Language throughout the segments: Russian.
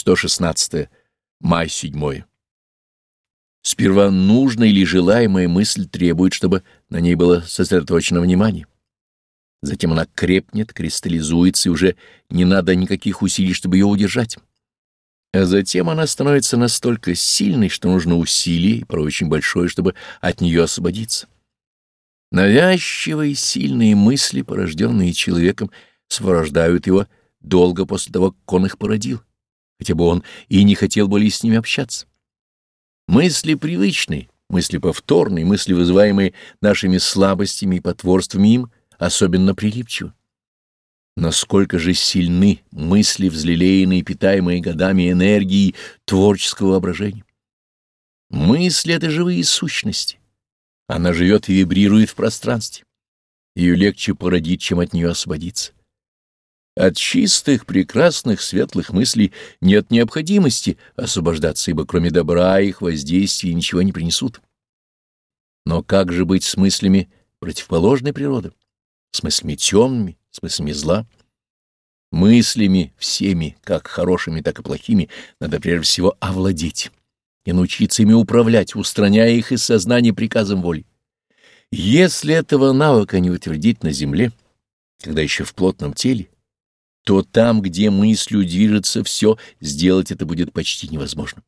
116. Май 7. Сперва нужная или желаемая мысль требует, чтобы на ней было сосредоточено внимание. Затем она крепнет, кристаллизуется, и уже не надо никаких усилий, чтобы ее удержать. А затем она становится настолько сильной, что нужно усилие, и порой очень большое, чтобы от нее освободиться. Навязчивые сильные мысли, порожденные человеком, сворождают его долго после того, как он их породил, хотя бы он и не хотел более с ними общаться. Мысли привычные, мысли повторные, мысли, вызываемые нашими слабостями и потворствами им, особенно прилипчивы. Насколько же сильны мысли, взлелеянные, питаемые годами энергией творческого воображения. Мысли — это живые сущности. Она живет и вибрирует в пространстве. Ее легче породить, чем от нее освободиться. От чистых, прекрасных, светлых мыслей нет необходимости освобождаться, ибо кроме добра их воздействия ничего не принесут. Но как же быть с мыслями противоположной природы? С мыслями темными, с мыслями зла? Мыслями всеми, как хорошими, так и плохими, надо прежде всего овладеть и научиться ими управлять, устраняя их из сознания приказом воли. Если этого навыка не утвердить на земле, когда еще в плотном теле, то там, где мыслью движется все, сделать это будет почти невозможно.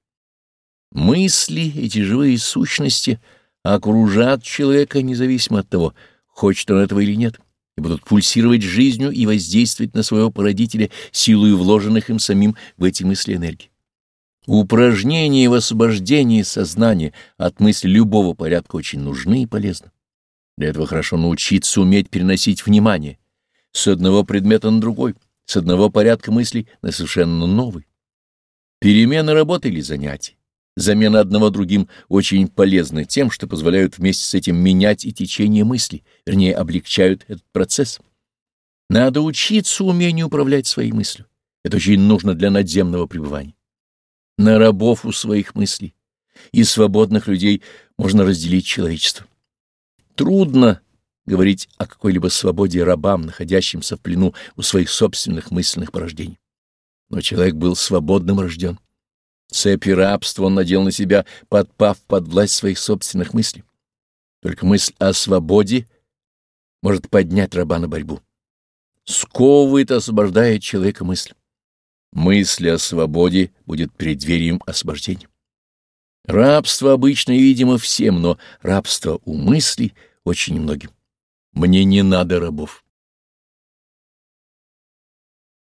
Мысли, эти живые сущности, окружат человека независимо от того, хочет он этого или нет, и будут пульсировать жизнью и воздействовать на своего породителя силой вложенных им самим в эти мысли энергии. Упражнения в освобождении сознания от мысли любого порядка очень нужны и полезны. Для этого хорошо научиться уметь переносить внимание с одного предмета на другой, с одного порядка мыслей на совершенно новый. Перемена работы или занятий, замена одного другим очень полезны тем, что позволяют вместе с этим менять и течение мыслей, вернее, облегчают этот процесс. Надо учиться умению управлять своей мыслью. Это очень нужно для надземного пребывания. На рабов у своих мыслей и свободных людей можно разделить человечество. Трудно говорить о какой-либо свободе рабам, находящимся в плену у своих собственных мысленных порождений. Но человек был свободным рожден. Цепи рабства он надел на себя, подпав под власть своих собственных мыслей. Только мысль о свободе может поднять раба на борьбу. Сковывает, освобождает человека мысль. Мысль о свободе будет преддверием освобождения. Рабство обычно видимо всем, но рабство у мыслей очень немногим. Мне не надо рабов.